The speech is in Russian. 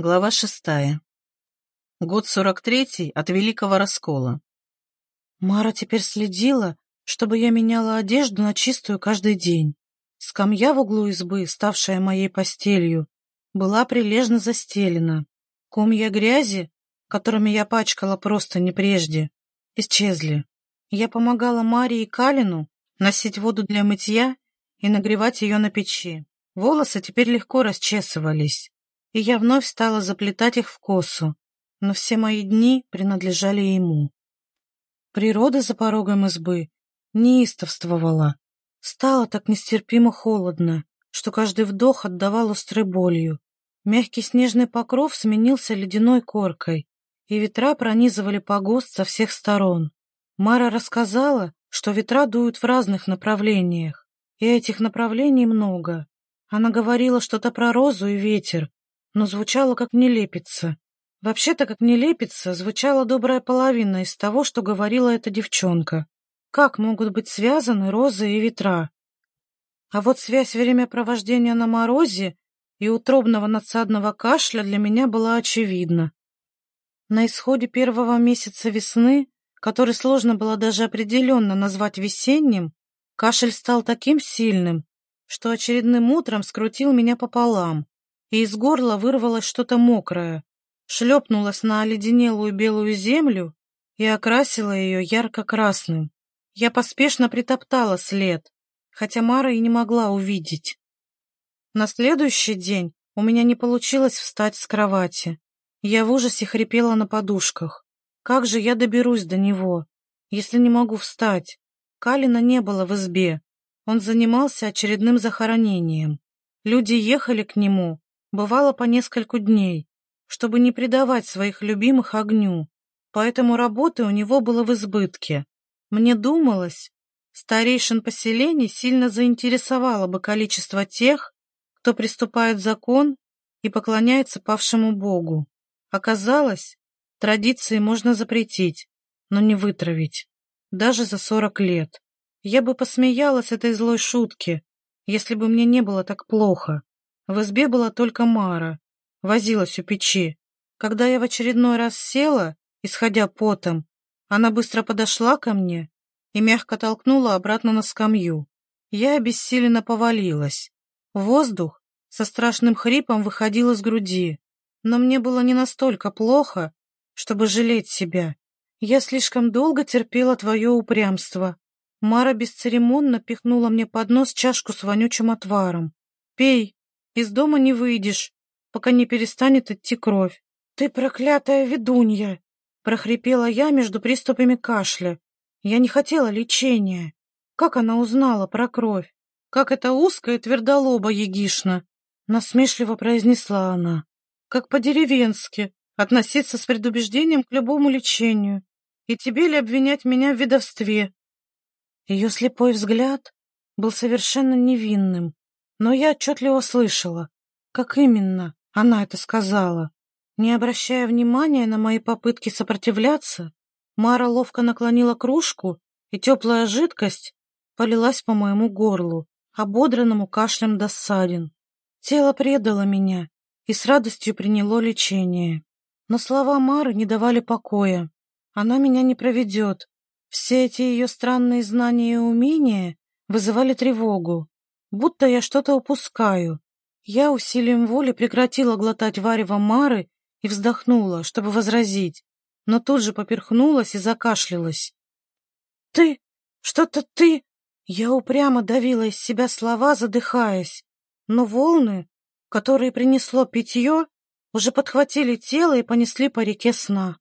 Глава шестая. Год сорок третий от Великого Раскола. Мара теперь следила, чтобы я меняла одежду на чистую каждый день. Скамья в углу избы, ставшая моей постелью, была прилежно застелена. Комья грязи, которыми я пачкала просто не прежде, исчезли. Я помогала Маре и Калину носить воду для мытья и нагревать ее на печи. Волосы теперь легко расчесывались, и я вновь стала заплетать их в косу, но все мои дни принадлежали ему. Природа за порогом избы неистовствовала. Стало так нестерпимо холодно, что каждый вдох отдавал острой болью. Мягкий снежный покров сменился ледяной коркой, и ветра пронизывали погост со всех сторон. Мара рассказала, что ветра дуют в разных направлениях, и этих направлений много. Она говорила что-то про розу и ветер, но звучало как нелепица. Вообще-то, как нелепица, звучала добрая половина из того, что говорила эта девчонка. Как могут быть связаны розы и ветра? А вот связь времяпровождения на морозе и утробного надсадного кашля для меня была очевидна. На исходе первого месяца весны, который сложно было даже определенно назвать весенним, кашель стал таким сильным, что очередным утром скрутил меня пополам и из горла вырвалось что-то мокрое, шлепнулось на оледенелую белую землю и окрасило ее ярко-красным. Я поспешно притоптала след, хотя Мара и не могла увидеть. На следующий день у меня не получилось встать с кровати. Я в ужасе хрипела на подушках. Как же я доберусь до него, если не могу встать? Калина не было в избе. Он занимался очередным захоронением. Люди ехали к нему, бывало по нескольку дней, чтобы не предавать своих любимых огню, поэтому работы у него было в избытке. Мне думалось, старейшин поселений сильно заинтересовало бы количество тех, кто приступает закон и поклоняется павшему богу. Оказалось, традиции можно запретить, но не вытравить, даже за сорок лет. Я бы посмеялась этой злой шутки, если бы мне не было так плохо. В избе была только Мара, возилась у печи. Когда я в очередной раз села, исходя потом, она быстро подошла ко мне и мягко толкнула обратно на скамью. Я обессиленно повалилась. Воздух со страшным хрипом выходил из груди, но мне было не настолько плохо, чтобы жалеть себя. Я слишком долго терпела твое упрямство. Мара бесцеремонно пихнула мне под нос чашку с вонючим отваром. «Пей, из дома не выйдешь, пока не перестанет идти кровь. Ты проклятая ведунья! Прохрипела я между приступами кашля. Я не хотела лечения. Как она узнала про кровь? Как эта узкая твердолоба егишна? Насмешливо произнесла она. Как по-деревенски относиться с предубеждением к любому лечению. И тебе ли обвинять меня в ведовстве? Ее слепой взгляд был совершенно невинным, но я отчетливо слышала, как именно она это сказала. Не обращая внимания на мои попытки сопротивляться, Мара ловко наклонила кружку, и теплая жидкость полилась по моему горлу, ободранному кашлем до ссадин. Тело предало меня и с радостью приняло лечение. Но слова Мары не давали покоя. Она меня не проведет. Все эти ее странные знания и умения вызывали тревогу будто я что-то упускаю. Я усилием воли прекратила глотать варево Мары и вздохнула, чтобы возразить, но тут же поперхнулась и закашлялась. «Ты? Что-то ты?» Я упрямо давила из себя слова, задыхаясь, но волны, которые принесло питье, уже подхватили тело и понесли по реке сна.